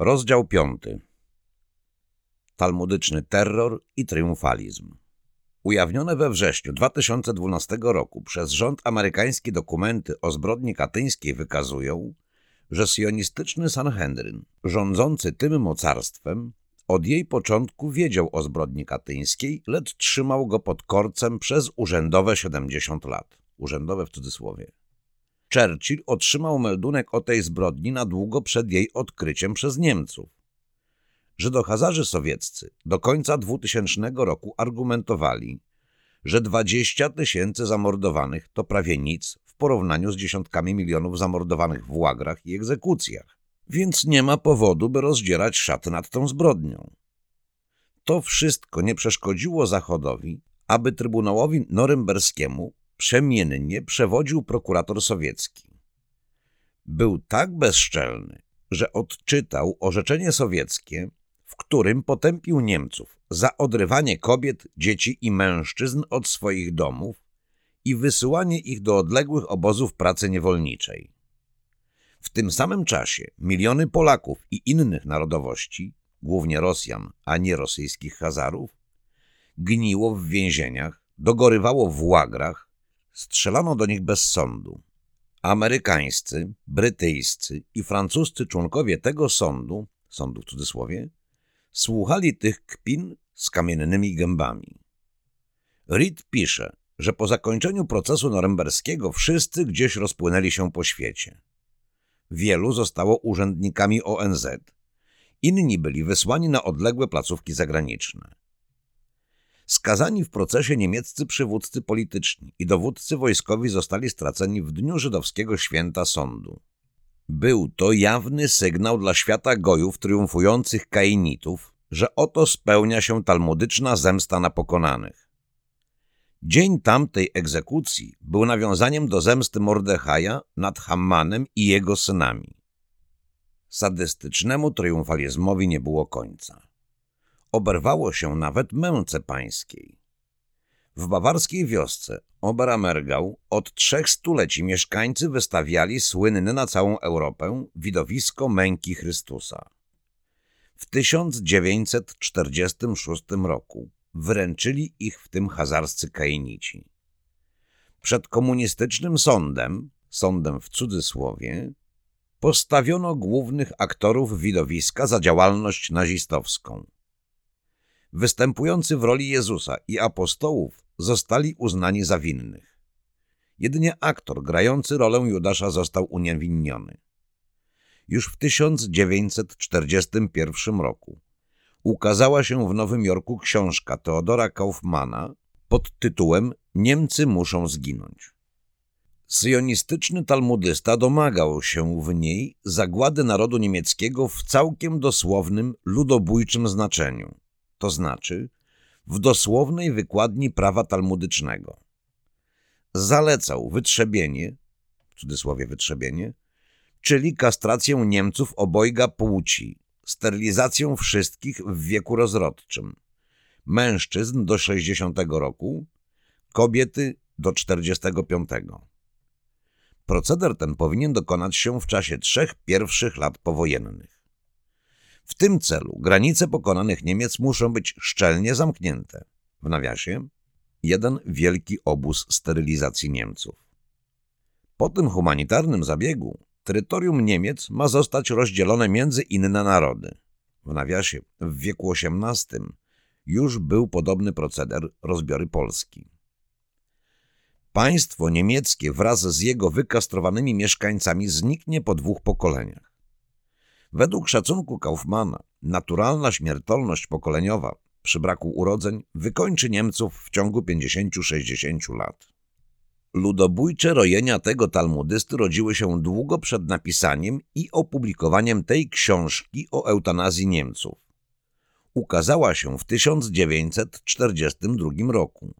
Rozdział piąty. Talmudyczny terror i triumfalizm. Ujawnione we wrześniu 2012 roku przez rząd amerykański dokumenty o zbrodni katyńskiej wykazują, że sionistyczny Sanhedryn, rządzący tym mocarstwem, od jej początku wiedział o zbrodni katyńskiej, lecz trzymał go pod korcem przez urzędowe 70 lat. Urzędowe w cudzysłowie. Churchill otrzymał meldunek o tej zbrodni na długo przed jej odkryciem przez Niemców. Żydohazarze sowieccy do końca 2000 roku argumentowali, że 20 tysięcy zamordowanych to prawie nic w porównaniu z dziesiątkami milionów zamordowanych w łagrach i egzekucjach, więc nie ma powodu, by rozdzierać szaty nad tą zbrodnią. To wszystko nie przeszkodziło Zachodowi, aby Trybunałowi Norymberskiemu przemiennie przewodził prokurator sowiecki. Był tak bezczelny, że odczytał orzeczenie sowieckie, w którym potępił Niemców za odrywanie kobiet, dzieci i mężczyzn od swoich domów i wysyłanie ich do odległych obozów pracy niewolniczej. W tym samym czasie miliony Polaków i innych narodowości, głównie Rosjan, a nie rosyjskich Hazarów, gniło w więzieniach, dogorywało w łagrach, strzelano do nich bez sądu. Amerykańscy, brytyjscy i francuscy członkowie tego sądu, sądu w cudzysłowie, słuchali tych kpin z kamiennymi gębami. Reed pisze, że po zakończeniu procesu norymberskiego wszyscy gdzieś rozpłynęli się po świecie. Wielu zostało urzędnikami ONZ, inni byli wysłani na odległe placówki zagraniczne. Skazani w procesie niemieccy przywódcy polityczni i dowódcy wojskowi zostali straceni w dniu żydowskiego święta sądu. Był to jawny sygnał dla świata gojów triumfujących kainitów, że oto spełnia się talmudyczna zemsta na pokonanych. Dzień tamtej egzekucji był nawiązaniem do zemsty Mordechaja nad Hammanem i jego synami. Sadystycznemu triumfalizmowi nie było końca oberwało się nawet męce pańskiej. W bawarskiej wiosce Oberamergał od trzech stuleci mieszkańcy wystawiali słynne na całą Europę widowisko męki Chrystusa. W 1946 roku wręczyli ich w tym hazarscy kainici. Przed komunistycznym sądem, sądem w cudzysłowie, postawiono głównych aktorów widowiska za działalność nazistowską występujący w roli Jezusa i apostołów zostali uznani za winnych. Jedynie aktor grający rolę Judasza został uniewinniony. Już w 1941 roku ukazała się w Nowym Jorku książka Teodora Kaufmana pod tytułem Niemcy muszą zginąć. Syjonistyczny talmudysta domagał się w niej zagłady narodu niemieckiego w całkiem dosłownym, ludobójczym znaczeniu to znaczy w dosłownej wykładni prawa talmudycznego. Zalecał wytrzebienie, w cudzysłowie wytrzebienie, czyli kastrację Niemców obojga płci, sterylizację wszystkich w wieku rozrodczym, mężczyzn do 60 roku, kobiety do 45. Proceder ten powinien dokonać się w czasie trzech pierwszych lat powojennych. W tym celu granice pokonanych Niemiec muszą być szczelnie zamknięte. W nawiasie jeden wielki obóz sterylizacji Niemców. Po tym humanitarnym zabiegu terytorium Niemiec ma zostać rozdzielone między inne narody. W nawiasie w wieku XVIII już był podobny proceder rozbiory Polski. Państwo niemieckie wraz z jego wykastrowanymi mieszkańcami zniknie po dwóch pokoleniach. Według szacunku Kaufmana naturalna śmiertelność pokoleniowa przy braku urodzeń wykończy Niemców w ciągu 50-60 lat. Ludobójcze rojenia tego talmudysty rodziły się długo przed napisaniem i opublikowaniem tej książki o eutanazji Niemców. Ukazała się w 1942 roku,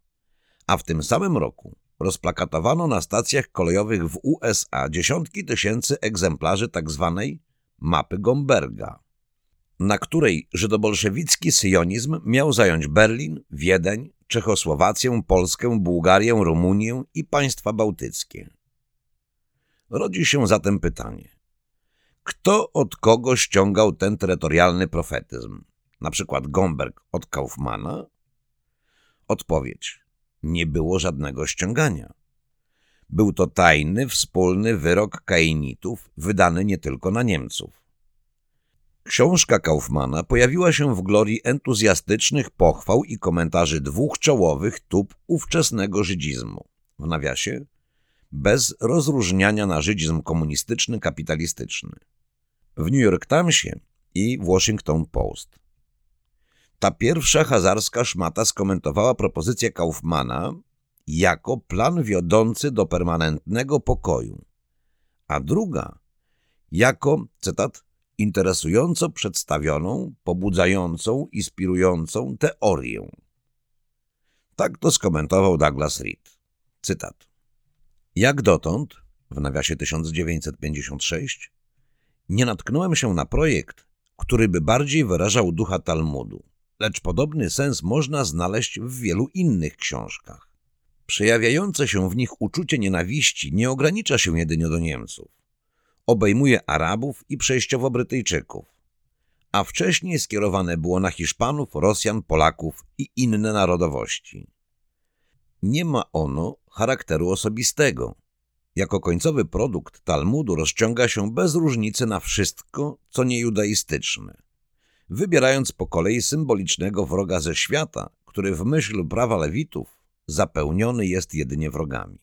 a w tym samym roku rozplakatowano na stacjach kolejowych w USA dziesiątki tysięcy egzemplarzy tzw. Mapy Gomberga, na której żydobolszewicki syjonizm miał zająć Berlin, Wiedeń, Czechosłowację, Polskę, Bułgarię, Rumunię i państwa bałtyckie. Rodzi się zatem pytanie, Kto od kogo ściągał ten terytorialny profetyzm? Na przykład Gomberg od Kaufmana? Odpowiedź. Nie było żadnego ściągania. Był to tajny, wspólny wyrok kainitów, wydany nie tylko na Niemców. Książka Kaufmana pojawiła się w glorii entuzjastycznych pochwał i komentarzy dwóch czołowych tup ówczesnego żydzizmu. W nawiasie bez rozróżniania na żydzizm komunistyczny, kapitalistyczny. W New York Timesie i Washington Post. Ta pierwsza hazarska szmata skomentowała propozycję Kaufmana jako plan wiodący do permanentnego pokoju, a druga jako, cytat, interesująco przedstawioną, pobudzającą, inspirującą teorię. Tak to skomentował Douglas Reed. Cytat. Jak dotąd, w nawiasie 1956, nie natknąłem się na projekt, który by bardziej wyrażał ducha Talmudu, lecz podobny sens można znaleźć w wielu innych książkach. Przejawiające się w nich uczucie nienawiści nie ogranicza się jedynie do Niemców. Obejmuje Arabów i przejściowo Brytyjczyków, a wcześniej skierowane było na Hiszpanów, Rosjan, Polaków i inne narodowości. Nie ma ono charakteru osobistego. Jako końcowy produkt Talmudu rozciąga się bez różnicy na wszystko, co niejudaistyczne, wybierając po kolei symbolicznego wroga ze świata, który w myśl prawa Lewitów zapełniony jest jedynie wrogami.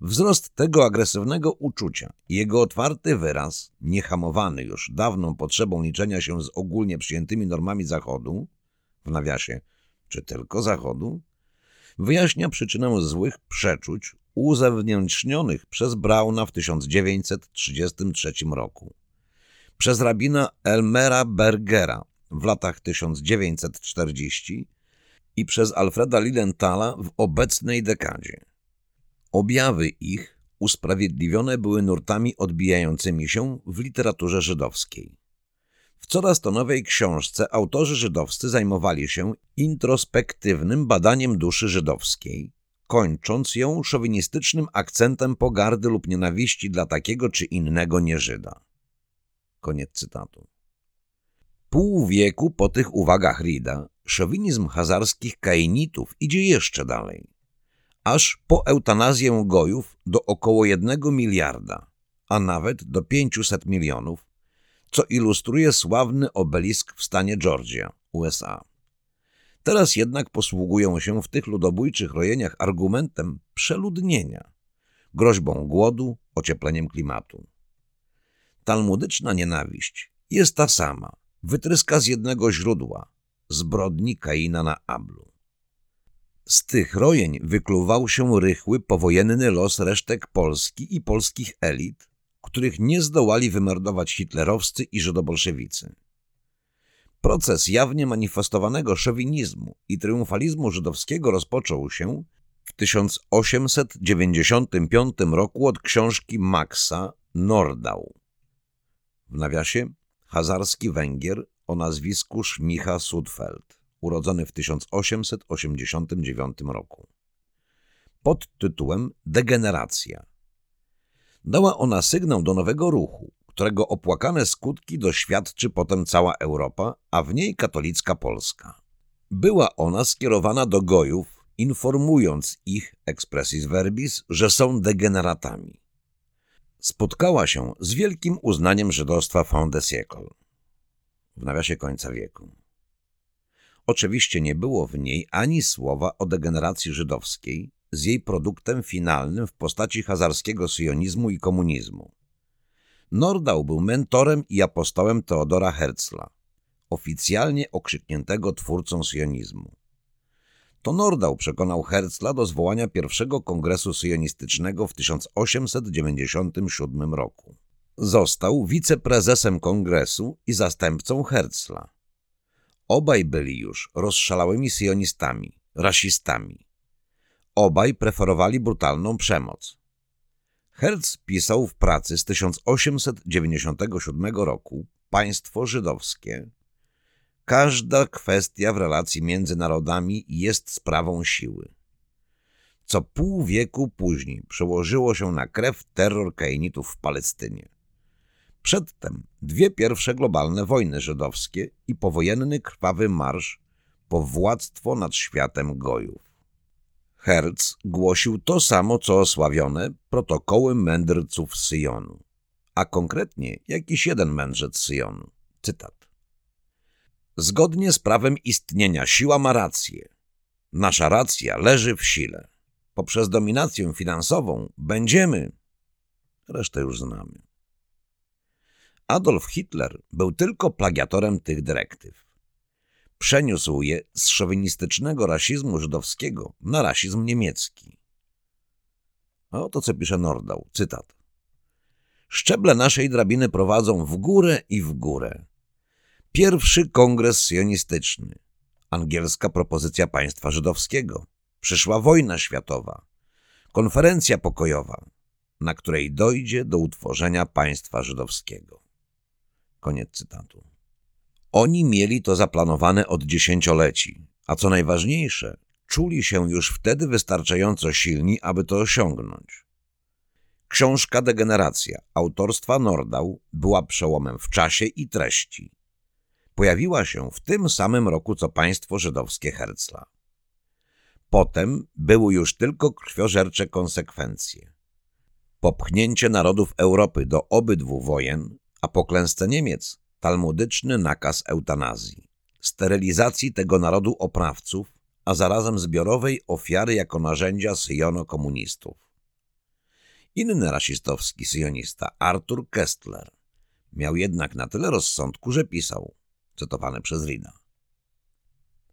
Wzrost tego agresywnego uczucia i jego otwarty wyraz, niehamowany już dawną potrzebą liczenia się z ogólnie przyjętymi normami Zachodu, w nawiasie, czy tylko Zachodu, wyjaśnia przyczynę złych przeczuć uzewnętrznionych przez Brauna w 1933 roku, przez rabina Elmera Bergera w latach 1940 i przez Alfreda Lilienthala w obecnej dekadzie. Objawy ich usprawiedliwione były nurtami odbijającymi się w literaturze żydowskiej. W coraz to nowej książce autorzy żydowscy zajmowali się introspektywnym badaniem duszy żydowskiej, kończąc ją szowinistycznym akcentem pogardy lub nienawiści dla takiego czy innego nieżyda. Koniec cytatu. Pół wieku po tych uwagach Rida szowinizm hazarskich kainitów idzie jeszcze dalej, aż po eutanazję gojów do około jednego miliarda, a nawet do 500 milionów, co ilustruje sławny obelisk w stanie Georgia, USA. Teraz jednak posługują się w tych ludobójczych rojeniach argumentem przeludnienia, groźbą głodu, ociepleniem klimatu. Talmudyczna nienawiść jest ta sama, wytryska z jednego źródła, zbrodni Kaina na Ablu. Z tych rojeń wykluwał się rychły, powojenny los resztek Polski i polskich elit, których nie zdołali wymordować hitlerowscy i żydobolszewicy. Proces jawnie manifestowanego szowinizmu i triumfalizmu żydowskiego rozpoczął się w 1895 roku od książki Maxa Nordau. W nawiasie hazarski Węgier o nazwisku Szmicha Sudfeld, urodzony w 1889 roku. Pod tytułem Degeneracja. Dała ona sygnał do nowego ruchu, którego opłakane skutki doświadczy potem cała Europa, a w niej katolicka Polska. Była ona skierowana do gojów, informując ich, expressis verbis, że są degeneratami. Spotkała się z wielkim uznaniem żydostwa fin de siècle, w nawiasie końca wieku. Oczywiście nie było w niej ani słowa o degeneracji żydowskiej z jej produktem finalnym w postaci hazarskiego sionizmu i komunizmu. Nordau był mentorem i apostołem Teodora Herzla, oficjalnie okrzykniętego twórcą sionizmu. To Nordau przekonał Herzla do zwołania pierwszego kongresu sionistycznego w 1897 roku. Został wiceprezesem kongresu i zastępcą Herzla. Obaj byli już rozszalałymi sionistami, rasistami. Obaj preferowali brutalną przemoc. Herz pisał w pracy z 1897 roku Państwo żydowskie. Każda kwestia w relacji między narodami jest sprawą siły. Co pół wieku później przełożyło się na krew terror kainitów w Palestynie. Przedtem dwie pierwsze globalne wojny żydowskie i powojenny krwawy marsz po władztwo nad światem gojów. Herz głosił to samo, co osławione protokoły mędrców Syjonu, a konkretnie jakiś jeden mędrzec Syjonu. Cytat. Zgodnie z prawem istnienia siła ma rację. Nasza racja leży w sile. Poprzez dominację finansową będziemy... Resztę już znamy. Adolf Hitler był tylko plagiatorem tych dyrektyw. Przeniósł je z szowinistycznego rasizmu żydowskiego na rasizm niemiecki. Oto co pisze Nordau, cytat. Szczeble naszej drabiny prowadzą w górę i w górę. Pierwszy kongres sionistyczny, angielska propozycja państwa żydowskiego, przyszła wojna światowa, konferencja pokojowa, na której dojdzie do utworzenia państwa żydowskiego. Koniec cytatu. Oni mieli to zaplanowane od dziesięcioleci, a co najważniejsze, czuli się już wtedy wystarczająco silni, aby to osiągnąć. Książka Degeneracja autorstwa Nordau była przełomem w czasie i treści. Pojawiła się w tym samym roku co państwo żydowskie Herzla. Potem były już tylko krwiożercze konsekwencje. Popchnięcie narodów Europy do obydwu wojen, a po klęsce Niemiec talmudyczny nakaz eutanazji, sterylizacji tego narodu oprawców, a zarazem zbiorowej ofiary jako narzędzia syjono-komunistów. Inny rasistowski syjonista, Arthur Kestler, miał jednak na tyle rozsądku, że pisał, cytowany przez Rina.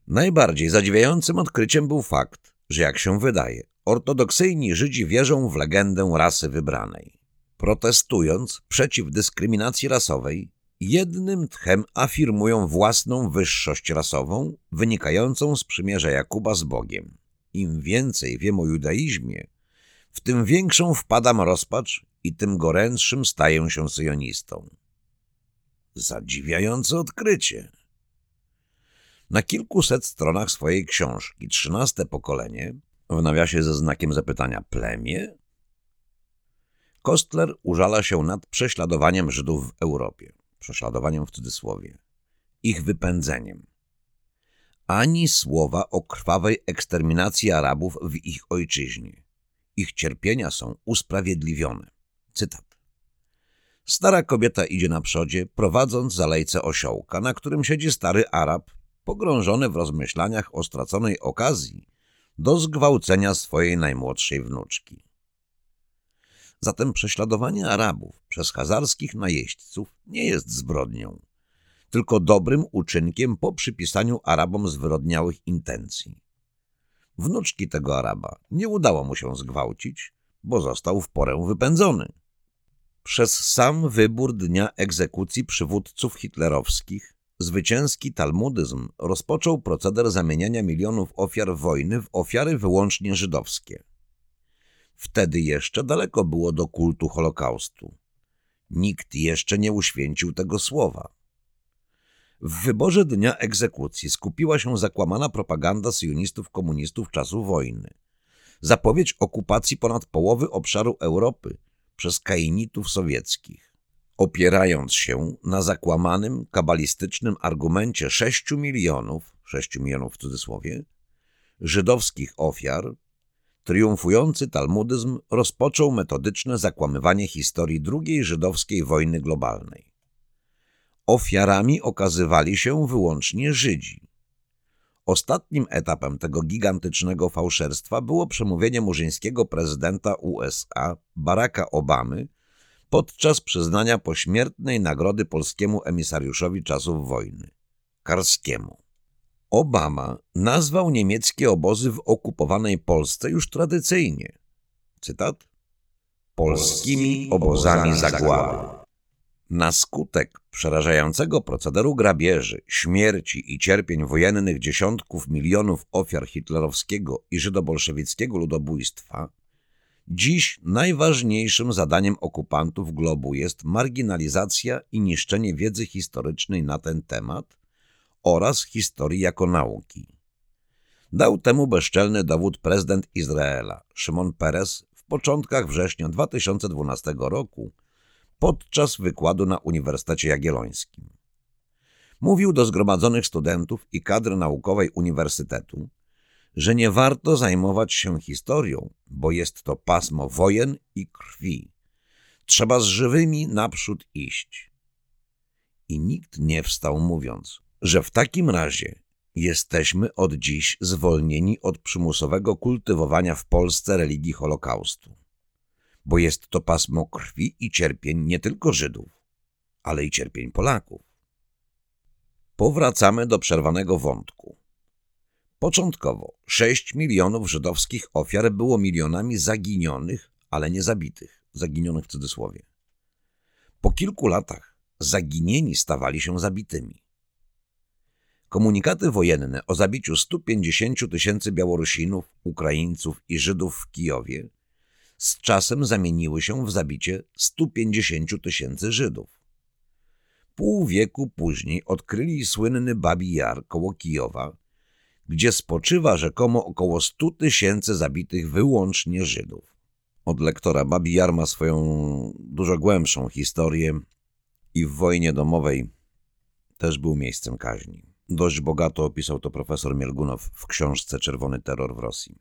Najbardziej zadziwiającym odkryciem był fakt, że jak się wydaje, ortodoksyjni Żydzi wierzą w legendę rasy wybranej. Protestując przeciw dyskryminacji rasowej, jednym tchem afirmują własną wyższość rasową wynikającą z przymierza Jakuba z Bogiem. Im więcej wiem o judaizmie, w tym większą wpadam rozpacz i tym gorętszym staję się syjonistą. Zadziwiające odkrycie. Na kilkuset stronach swojej książki Trzynaste pokolenie, w nawiasie ze znakiem zapytania plemię, Kostler użala się nad prześladowaniem Żydów w Europie prześladowaniem w cudzysłowie, ich wypędzeniem. Ani słowa o krwawej eksterminacji Arabów w ich ojczyźnie. Ich cierpienia są usprawiedliwione. Cytat. Stara kobieta idzie na przodzie, prowadząc za lejce osiołka, na którym siedzi stary Arab, pogrążony w rozmyślaniach o straconej okazji do zgwałcenia swojej najmłodszej wnuczki. Zatem prześladowanie Arabów przez hazarskich najeźdźców nie jest zbrodnią, tylko dobrym uczynkiem po przypisaniu Arabom zwyrodniałych intencji. Wnuczki tego Araba nie udało mu się zgwałcić, bo został w porę wypędzony. Przez sam wybór dnia egzekucji przywódców hitlerowskich zwycięski talmudyzm rozpoczął proceder zamieniania milionów ofiar wojny w ofiary wyłącznie żydowskie. Wtedy jeszcze daleko było do kultu Holokaustu. Nikt jeszcze nie uświęcił tego słowa. W wyborze dnia egzekucji skupiła się zakłamana propaganda syjonistów komunistów czasu wojny. Zapowiedź okupacji ponad połowy obszaru Europy przez kainitów sowieckich. Opierając się na zakłamanym, kabalistycznym argumencie 6 milionów, 6 milionów w cudzysłowie, żydowskich ofiar triumfujący talmudyzm rozpoczął metodyczne zakłamywanie historii II żydowskiej wojny globalnej. Ofiarami okazywali się wyłącznie Żydzi. Ostatnim etapem tego gigantycznego fałszerstwa było przemówienie murzyńskiego prezydenta USA Baracka Obamy podczas przyznania pośmiertnej nagrody polskiemu emisariuszowi czasów wojny, Karskiemu. Obama nazwał niemieckie obozy w okupowanej Polsce już tradycyjnie, cytat, polskimi obozami zagłady. Na skutek przerażającego procederu grabieży, śmierci i cierpień wojennych dziesiątków milionów ofiar hitlerowskiego i żydobolszewickiego ludobójstwa, dziś najważniejszym zadaniem okupantów globu jest marginalizacja i niszczenie wiedzy historycznej na ten temat – oraz historii jako nauki. Dał temu bezczelny dowód prezydent Izraela, Szymon Peres, w początkach września 2012 roku, podczas wykładu na Uniwersytecie Jagiellońskim. Mówił do zgromadzonych studentów i kadry naukowej uniwersytetu, że nie warto zajmować się historią, bo jest to pasmo wojen i krwi. Trzeba z żywymi naprzód iść. I nikt nie wstał mówiąc, że w takim razie jesteśmy od dziś zwolnieni od przymusowego kultywowania w Polsce religii Holokaustu, bo jest to pasmo krwi i cierpień nie tylko Żydów, ale i cierpień Polaków. Powracamy do przerwanego wątku. Początkowo 6 milionów żydowskich ofiar było milionami zaginionych, ale nie zabitych, zaginionych w cudzysłowie. Po kilku latach zaginieni stawali się zabitymi. Komunikaty wojenne o zabiciu 150 tysięcy Białorusinów, Ukraińców i Żydów w Kijowie z czasem zamieniły się w zabicie 150 tysięcy Żydów. Pół wieku później odkryli słynny Babi Jar koło Kijowa, gdzie spoczywa rzekomo około 100 tysięcy zabitych wyłącznie Żydów. Od lektora Babi Jar ma swoją dużo głębszą historię i w wojnie domowej też był miejscem kaźni. Dość bogato opisał to profesor Mielgunow w książce Czerwony terror w Rosji.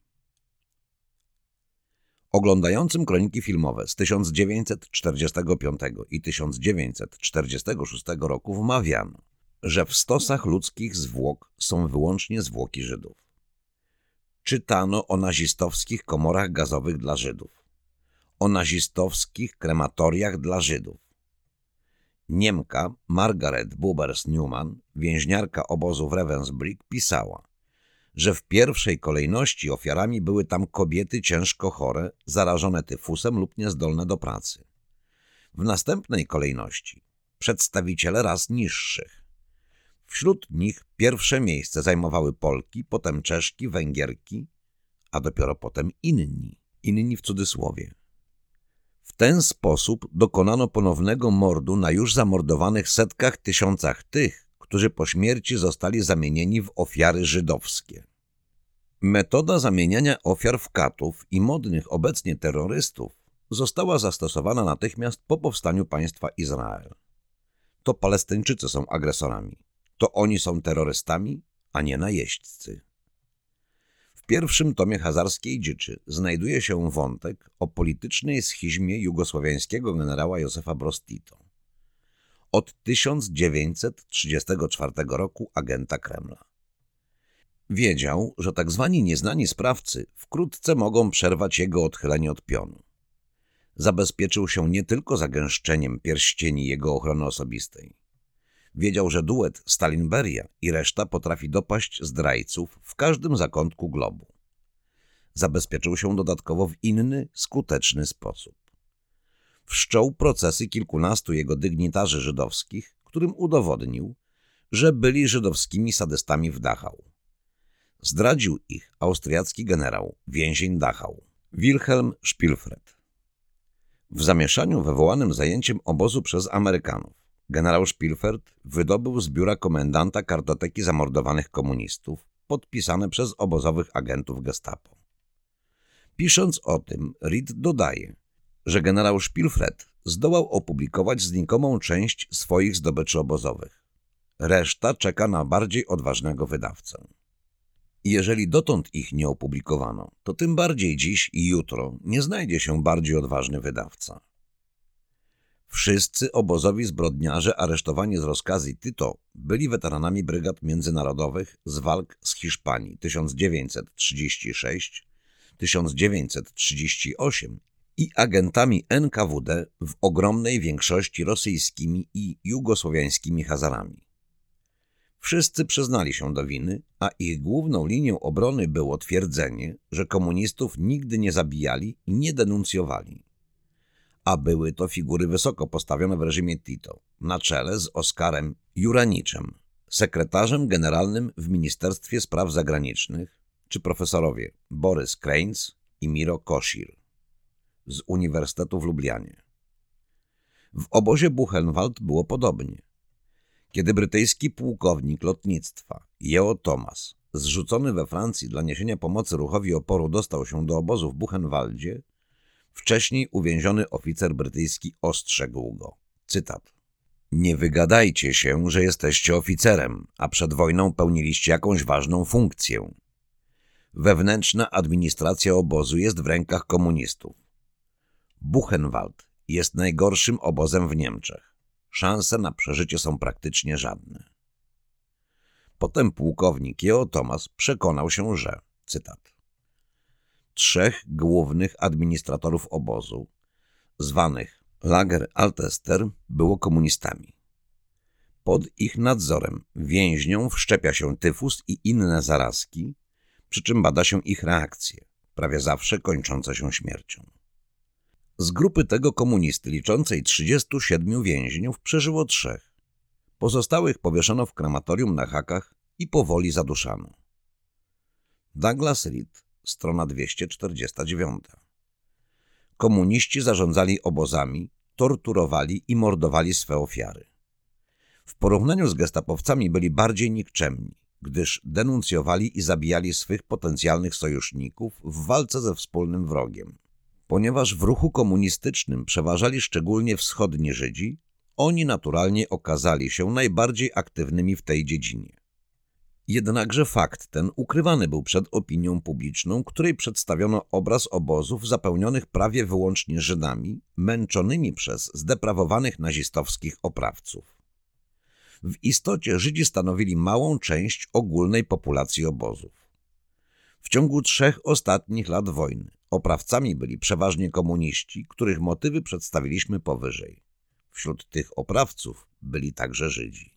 Oglądającym kroniki filmowe z 1945 i 1946 roku wmawiano, że w stosach ludzkich zwłok są wyłącznie zwłoki Żydów. Czytano o nazistowskich komorach gazowych dla Żydów, o nazistowskich krematoriach dla Żydów. Niemka Margaret Bubers-Newman, więźniarka obozu w Ravensbrück, pisała, że w pierwszej kolejności ofiarami były tam kobiety ciężko chore, zarażone tyfusem lub niezdolne do pracy. W następnej kolejności przedstawiciele ras niższych, Wśród nich pierwsze miejsce zajmowały Polki, potem Czeszki, Węgierki, a dopiero potem inni, inni w cudzysłowie. Ten sposób dokonano ponownego mordu na już zamordowanych setkach tysiącach tych, którzy po śmierci zostali zamienieni w ofiary żydowskie. Metoda zamieniania ofiar w katów i modnych obecnie terrorystów została zastosowana natychmiast po powstaniu państwa Izrael. To Palestyńczycy są agresorami to oni są terrorystami, a nie najeźdźcy. W pierwszym tomie Hazarskiej Dziczy znajduje się wątek o politycznej schizmie jugosłowiańskiego generała Józefa Brostito. Od 1934 roku agenta Kremla. Wiedział, że tak zwani nieznani sprawcy wkrótce mogą przerwać jego odchylenie od pionu. Zabezpieczył się nie tylko zagęszczeniem pierścieni jego ochrony osobistej, Wiedział, że duet Stalinberia i reszta potrafi dopaść zdrajców w każdym zakątku globu. Zabezpieczył się dodatkowo w inny, skuteczny sposób. Wszczął procesy kilkunastu jego dygnitarzy żydowskich, którym udowodnił, że byli żydowskimi sadystami w Dachau. Zdradził ich austriacki generał, więzień Dachau, Wilhelm Spielfred. W zamieszaniu wywołanym zajęciem obozu przez Amerykanów Generał Spielfeld wydobył z biura komendanta kartoteki zamordowanych komunistów, podpisane przez obozowych agentów gestapo. Pisząc o tym, Reed dodaje, że generał Spielfred zdołał opublikować znikomą część swoich zdobyczy obozowych. Reszta czeka na bardziej odważnego wydawcę. Jeżeli dotąd ich nie opublikowano, to tym bardziej dziś i jutro nie znajdzie się bardziej odważny wydawca. Wszyscy obozowi zbrodniarze aresztowani z rozkazy Tito byli weteranami brygad międzynarodowych z walk z Hiszpanii 1936, 1938 i agentami NKWD w ogromnej większości rosyjskimi i jugosłowiańskimi Hazarami. Wszyscy przyznali się do winy, a ich główną linią obrony było twierdzenie, że komunistów nigdy nie zabijali i nie denuncjowali a były to figury wysoko postawione w reżimie Tito, na czele z Oskarem Juraniczem, sekretarzem generalnym w Ministerstwie Spraw Zagranicznych, czy profesorowie Borys Kreins i Miro Koszir z Uniwersytetu w Lublianie. W obozie Buchenwald było podobnie. Kiedy brytyjski pułkownik lotnictwa Jeo Thomas, zrzucony we Francji dla niesienia pomocy ruchowi oporu, dostał się do obozu w Buchenwaldzie, Wcześniej uwięziony oficer brytyjski ostrzegł go. Cytat. Nie wygadajcie się, że jesteście oficerem, a przed wojną pełniliście jakąś ważną funkcję. Wewnętrzna administracja obozu jest w rękach komunistów. Buchenwald jest najgorszym obozem w Niemczech. Szanse na przeżycie są praktycznie żadne. Potem pułkownik Jeo Thomas przekonał się, że, cytat, trzech głównych administratorów obozu, zwanych Lager Altester, było komunistami. Pod ich nadzorem więźniom wszczepia się tyfus i inne zarazki, przy czym bada się ich reakcje, prawie zawsze kończące się śmiercią. Z grupy tego komunisty liczącej 37 więźniów przeżyło trzech. Pozostałych powieszono w krematorium na hakach i powoli zaduszano. Douglas Reed, strona 249. Komuniści zarządzali obozami, torturowali i mordowali swe ofiary. W porównaniu z gestapowcami byli bardziej nikczemni, gdyż denuncjowali i zabijali swych potencjalnych sojuszników w walce ze wspólnym wrogiem. Ponieważ w ruchu komunistycznym przeważali szczególnie wschodni Żydzi, oni naturalnie okazali się najbardziej aktywnymi w tej dziedzinie. Jednakże fakt ten ukrywany był przed opinią publiczną, której przedstawiono obraz obozów zapełnionych prawie wyłącznie Żydami, męczonymi przez zdeprawowanych nazistowskich oprawców. W istocie Żydzi stanowili małą część ogólnej populacji obozów. W ciągu trzech ostatnich lat wojny oprawcami byli przeważnie komuniści, których motywy przedstawiliśmy powyżej. Wśród tych oprawców byli także Żydzi.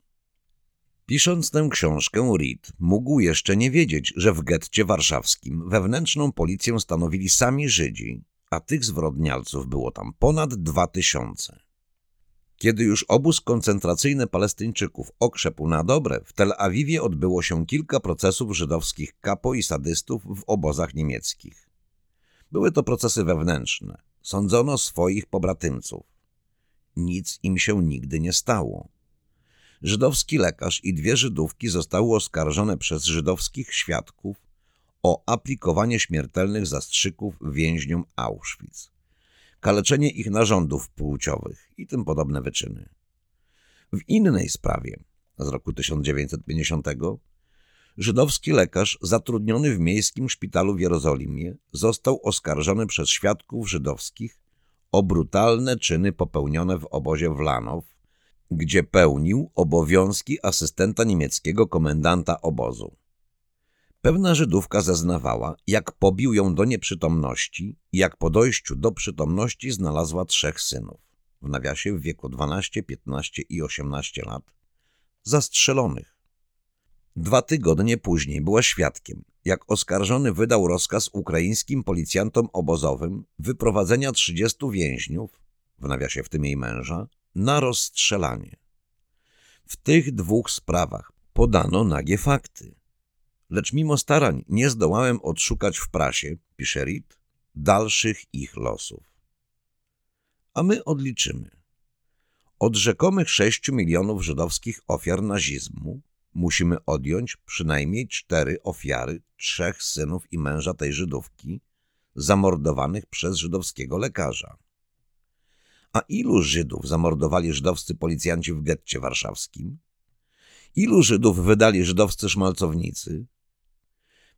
Pisząc tę książkę, Reed mógł jeszcze nie wiedzieć, że w getcie warszawskim wewnętrzną policję stanowili sami Żydzi, a tych zwrodnialców było tam ponad dwa tysiące. Kiedy już obóz koncentracyjny Palestyńczyków okrzepł na dobre, w Tel Awiwie odbyło się kilka procesów żydowskich kapo i sadystów w obozach niemieckich. Były to procesy wewnętrzne. Sądzono swoich pobratymców. Nic im się nigdy nie stało. Żydowski lekarz i dwie Żydówki zostały oskarżone przez żydowskich świadków o aplikowanie śmiertelnych zastrzyków więźniom Auschwitz, kaleczenie ich narządów płciowych i tym podobne wyczyny. W innej sprawie z roku 1950 żydowski lekarz zatrudniony w miejskim szpitalu w Jerozolimie został oskarżony przez świadków żydowskich o brutalne czyny popełnione w obozie w Lanow gdzie pełnił obowiązki asystenta niemieckiego komendanta obozu. Pewna Żydówka zeznawała, jak pobił ją do nieprzytomności i jak po dojściu do przytomności znalazła trzech synów, w nawiasie w wieku 12, 15 i 18 lat, zastrzelonych. Dwa tygodnie później była świadkiem, jak oskarżony wydał rozkaz ukraińskim policjantom obozowym wyprowadzenia 30 więźniów, w nawiasie w tym jej męża, na rozstrzelanie. W tych dwóch sprawach podano nagie fakty. Lecz mimo starań nie zdołałem odszukać w prasie, pisze Reed, dalszych ich losów. A my odliczymy. Od rzekomych sześciu milionów żydowskich ofiar nazizmu musimy odjąć przynajmniej cztery ofiary trzech synów i męża tej Żydówki, zamordowanych przez żydowskiego lekarza. A ilu Żydów zamordowali żydowscy policjanci w getcie warszawskim? Ilu Żydów wydali żydowscy szmalcownicy?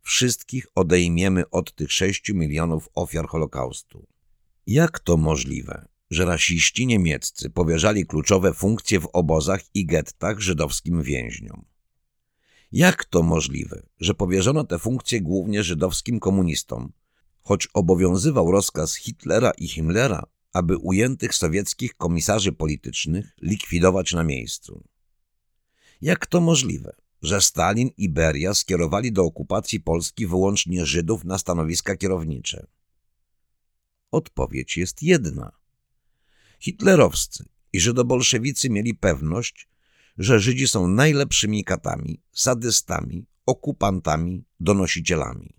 Wszystkich odejmiemy od tych sześciu milionów ofiar Holokaustu. Jak to możliwe, że rasiści niemieccy powierzali kluczowe funkcje w obozach i gettach żydowskim więźniom? Jak to możliwe, że powierzono te funkcje głównie żydowskim komunistom, choć obowiązywał rozkaz Hitlera i Himmlera aby ujętych sowieckich komisarzy politycznych likwidować na miejscu. Jak to możliwe, że Stalin i Beria skierowali do okupacji Polski wyłącznie Żydów na stanowiska kierownicze? Odpowiedź jest jedna. Hitlerowscy i żydobolszewicy mieli pewność, że Żydzi są najlepszymi katami, sadystami, okupantami, donosicielami.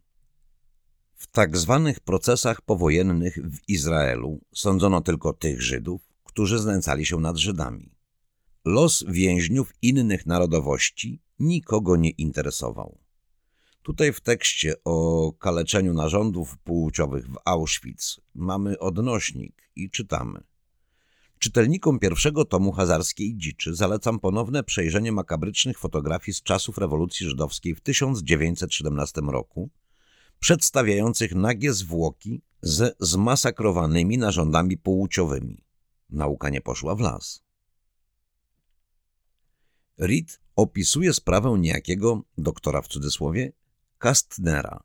W tak zwanych procesach powojennych w Izraelu sądzono tylko tych Żydów, którzy znęcali się nad Żydami. Los więźniów innych narodowości nikogo nie interesował. Tutaj w tekście o kaleczeniu narządów płciowych w Auschwitz mamy odnośnik i czytamy. Czytelnikom pierwszego tomu Hazarskiej Dziczy zalecam ponowne przejrzenie makabrycznych fotografii z czasów rewolucji żydowskiej w 1917 roku, przedstawiających nagie zwłoki z zmasakrowanymi narządami płciowymi. Nauka nie poszła w las. Reed opisuje sprawę niejakiego doktora w cudzysłowie Kastnera,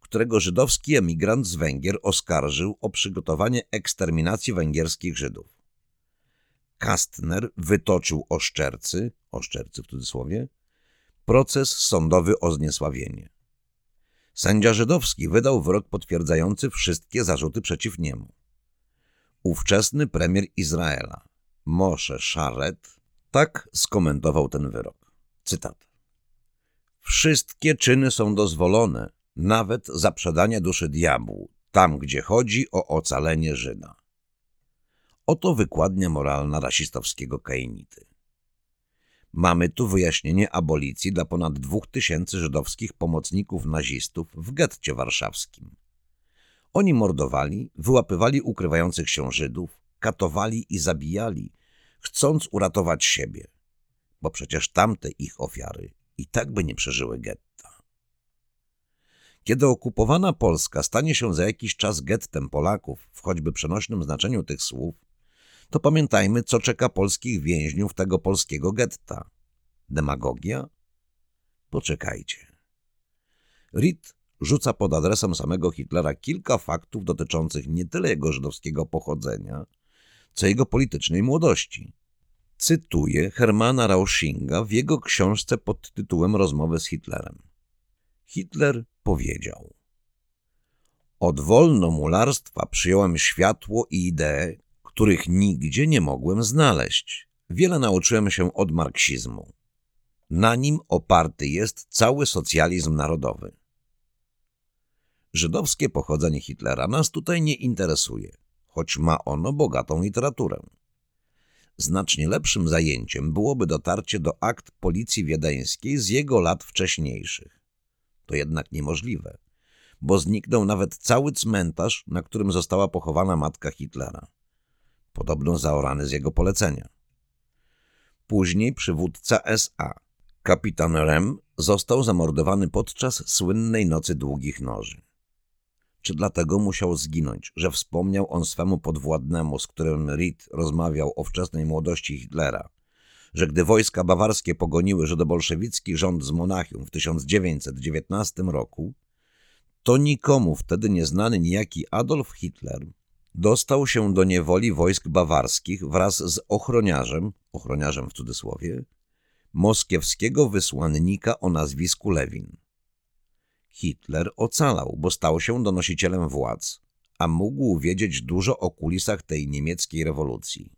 którego żydowski emigrant z Węgier oskarżył o przygotowanie eksterminacji węgierskich Żydów. Kastner wytoczył oszczercy, oszczercy w cudzysłowie, proces sądowy o zniesławienie. Sędzia żydowski wydał wyrok potwierdzający wszystkie zarzuty przeciw niemu. Ówczesny premier Izraela, Moshe Sharet, tak skomentował ten wyrok. Cytat. Wszystkie czyny są dozwolone, nawet za przedanie duszy diabłu, tam gdzie chodzi o ocalenie Żyda. Oto wykładnia moralna rasistowskiego kainity. Mamy tu wyjaśnienie abolicji dla ponad dwóch tysięcy żydowskich pomocników nazistów w getcie warszawskim. Oni mordowali, wyłapywali ukrywających się Żydów, katowali i zabijali, chcąc uratować siebie, bo przecież tamte ich ofiary i tak by nie przeżyły getta. Kiedy okupowana Polska stanie się za jakiś czas gettem Polaków, w choćby przenośnym znaczeniu tych słów, to pamiętajmy, co czeka polskich więźniów tego polskiego getta. Demagogia? Poczekajcie. Reed rzuca pod adresem samego Hitlera kilka faktów dotyczących nie tyle jego żydowskiego pochodzenia, co jego politycznej młodości. Cytuję Hermana Rauschinga w jego książce pod tytułem Rozmowy z Hitlerem. Hitler powiedział Od wolnomularstwa przyjąłem światło i idee, których nigdzie nie mogłem znaleźć. Wiele nauczyłem się od marksizmu. Na nim oparty jest cały socjalizm narodowy. Żydowskie pochodzenie Hitlera nas tutaj nie interesuje, choć ma ono bogatą literaturę. Znacznie lepszym zajęciem byłoby dotarcie do akt policji wiedeńskiej z jego lat wcześniejszych. To jednak niemożliwe, bo zniknął nawet cały cmentarz, na którym została pochowana matka Hitlera. Podobno zaorany z jego polecenia. Później przywódca SA, kapitan Rem, został zamordowany podczas słynnej Nocy Długich Noży. Czy dlatego musiał zginąć, że wspomniał on swemu podwładnemu, z którym Reed rozmawiał o wczesnej młodości Hitlera, że gdy wojska bawarskie pogoniły żydobolszewicki rząd z Monachium w 1919 roku, to nikomu wtedy nieznany niejaki Adolf Hitler dostał się do niewoli wojsk bawarskich wraz z ochroniarzem, ochroniarzem w cudzysłowie, moskiewskiego wysłannika o nazwisku Lewin. Hitler ocalał, bo stał się donosicielem władz, a mógł wiedzieć dużo o kulisach tej niemieckiej rewolucji.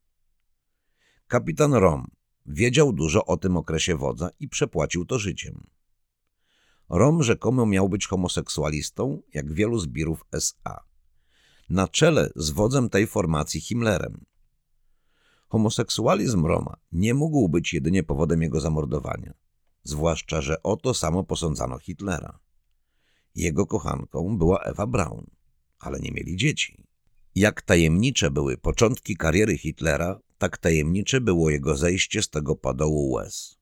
Kapitan Rom wiedział dużo o tym okresie wodza i przepłacił to życiem. Rom rzekomo miał być homoseksualistą, jak wielu zbirów SA. Na czele z wodzem tej formacji Himmlerem. Homoseksualizm Roma nie mógł być jedynie powodem jego zamordowania, zwłaszcza, że o to samo posądzano Hitlera. Jego kochanką była Ewa Braun, ale nie mieli dzieci. Jak tajemnicze były początki kariery Hitlera, tak tajemnicze było jego zejście z tego padołu łez.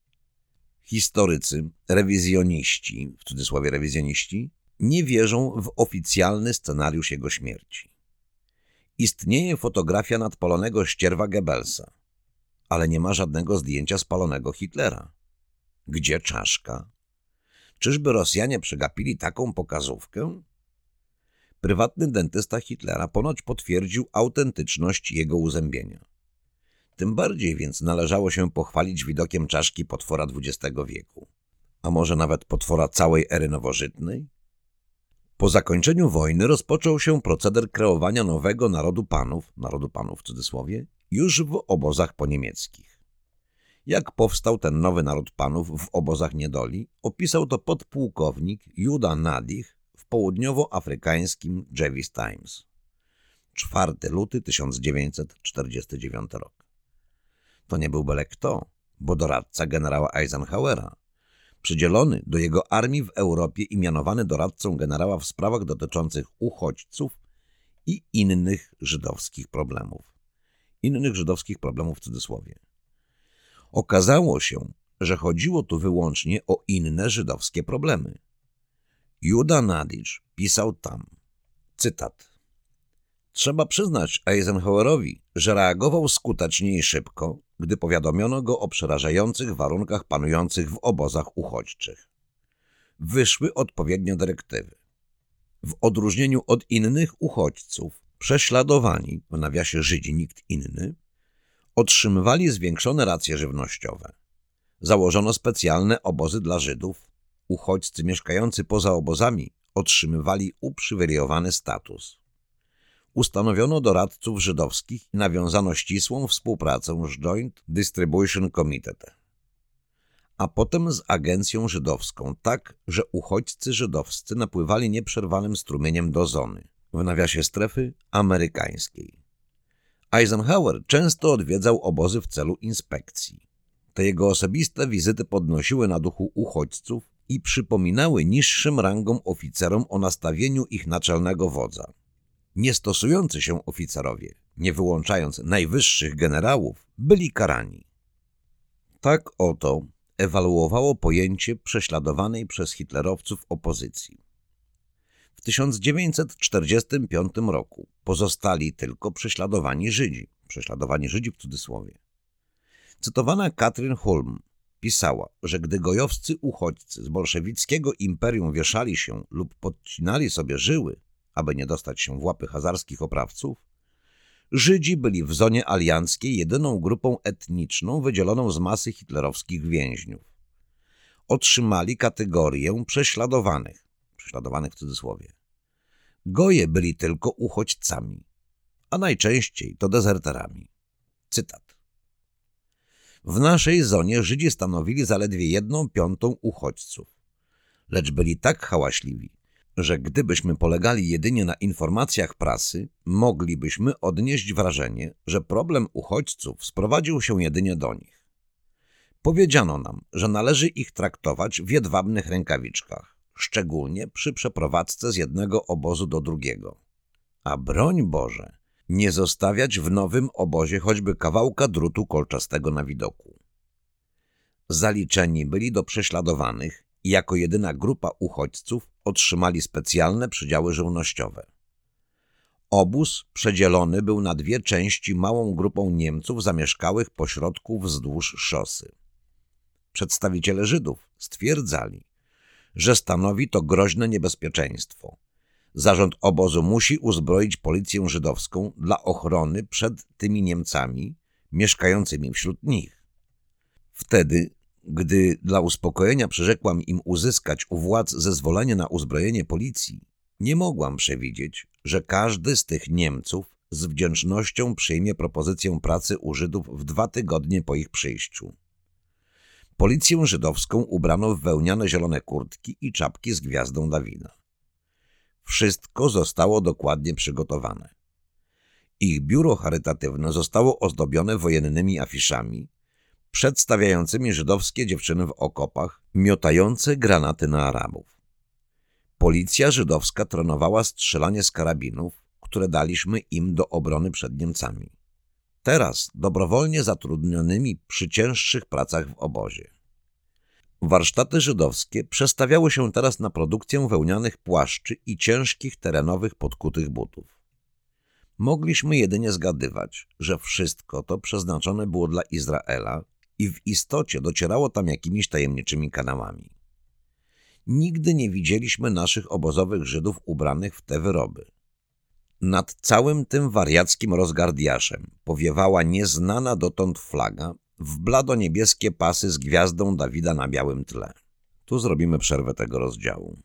Historycy, rewizjoniści, w cudzysłowie rewizjoniści, nie wierzą w oficjalny scenariusz jego śmierci. Istnieje fotografia nadpalonego ścierwa Goebbelsa, ale nie ma żadnego zdjęcia spalonego Hitlera. Gdzie czaszka? Czyżby Rosjanie przegapili taką pokazówkę? Prywatny dentysta Hitlera ponoć potwierdził autentyczność jego uzębienia. Tym bardziej więc należało się pochwalić widokiem czaszki potwora XX wieku. A może nawet potwora całej ery nowożytnej? Po zakończeniu wojny rozpoczął się proceder kreowania nowego narodu panów, narodu panów w cudzysłowie, już w obozach poniemieckich. Jak powstał ten nowy naród panów w obozach niedoli, opisał to podpułkownik Juda Nadich w południowoafrykańskim Jevis Times. 4 luty 1949 rok. To nie był byle kto, bo doradca generała Eisenhowera, przydzielony do jego armii w Europie i mianowany doradcą generała w sprawach dotyczących uchodźców i innych żydowskich problemów. Innych żydowskich problemów w cudzysłowie. Okazało się, że chodziło tu wyłącznie o inne żydowskie problemy. Juda Nadicz pisał tam, cytat, Trzeba przyznać Eisenhowerowi, że reagował skutecznie i szybko, gdy powiadomiono go o przerażających warunkach panujących w obozach uchodźczych. Wyszły odpowiednio dyrektywy. W odróżnieniu od innych uchodźców, prześladowani, w nawiasie Żydzi nikt inny, otrzymywali zwiększone racje żywnościowe. Założono specjalne obozy dla Żydów. Uchodźcy mieszkający poza obozami otrzymywali uprzywilejowany status. Ustanowiono doradców żydowskich i nawiązano ścisłą współpracę z Joint Distribution Committee, a potem z agencją żydowską, tak, że uchodźcy żydowscy napływali nieprzerwanym strumieniem do zony, w nawiasie strefy amerykańskiej. Eisenhower często odwiedzał obozy w celu inspekcji. Te jego osobiste wizyty podnosiły na duchu uchodźców i przypominały niższym rangom oficerom o nastawieniu ich naczelnego wodza. Niestosujący się oficerowie, nie wyłączając najwyższych generałów, byli karani. Tak oto ewaluowało pojęcie prześladowanej przez hitlerowców opozycji. W 1945 roku pozostali tylko prześladowani Żydzi, prześladowani Żydzi w cudzysłowie. Cytowana Katrin Hulm pisała, że gdy gojowscy uchodźcy z bolszewickiego imperium wieszali się lub podcinali sobie żyły, aby nie dostać się w łapy hazarskich oprawców, Żydzi byli w zonie alianckiej jedyną grupą etniczną wydzieloną z masy hitlerowskich więźniów. Otrzymali kategorię prześladowanych, prześladowanych w cudzysłowie. Goje byli tylko uchodźcami, a najczęściej to dezerterami. Cytat. W naszej zonie Żydzi stanowili zaledwie jedną piątą uchodźców, lecz byli tak hałaśliwi, że gdybyśmy polegali jedynie na informacjach prasy, moglibyśmy odnieść wrażenie, że problem uchodźców sprowadził się jedynie do nich. Powiedziano nam, że należy ich traktować w jedwabnych rękawiczkach, szczególnie przy przeprowadzce z jednego obozu do drugiego. A broń Boże, nie zostawiać w nowym obozie choćby kawałka drutu kolczastego na widoku. Zaliczeni byli do prześladowanych i jako jedyna grupa uchodźców otrzymali specjalne przydziały żywnościowe. Obóz przedzielony był na dwie części małą grupą Niemców zamieszkałych pośrodku wzdłuż szosy. Przedstawiciele Żydów stwierdzali, że stanowi to groźne niebezpieczeństwo. Zarząd obozu musi uzbroić policję żydowską dla ochrony przed tymi Niemcami mieszkającymi wśród nich. Wtedy gdy dla uspokojenia przyrzekłam im uzyskać u władz zezwolenie na uzbrojenie policji, nie mogłam przewidzieć, że każdy z tych Niemców z wdzięcznością przyjmie propozycję pracy u Żydów w dwa tygodnie po ich przyjściu. Policję żydowską ubrano w wełniane zielone kurtki i czapki z gwiazdą Dawida. Wszystko zostało dokładnie przygotowane. Ich biuro charytatywne zostało ozdobione wojennymi afiszami, przedstawiającymi żydowskie dziewczyny w okopach, miotające granaty na Arabów. Policja żydowska trenowała strzelanie z karabinów, które daliśmy im do obrony przed Niemcami. Teraz dobrowolnie zatrudnionymi przy cięższych pracach w obozie. Warsztaty żydowskie przestawiały się teraz na produkcję wełnianych płaszczy i ciężkich terenowych podkutych butów. Mogliśmy jedynie zgadywać, że wszystko to przeznaczone było dla Izraela i w istocie docierało tam jakimiś tajemniczymi kanałami. Nigdy nie widzieliśmy naszych obozowych Żydów ubranych w te wyroby. Nad całym tym wariackim rozgardiaszem powiewała nieznana dotąd flaga w blado-niebieskie pasy z gwiazdą Dawida na białym tle. Tu zrobimy przerwę tego rozdziału.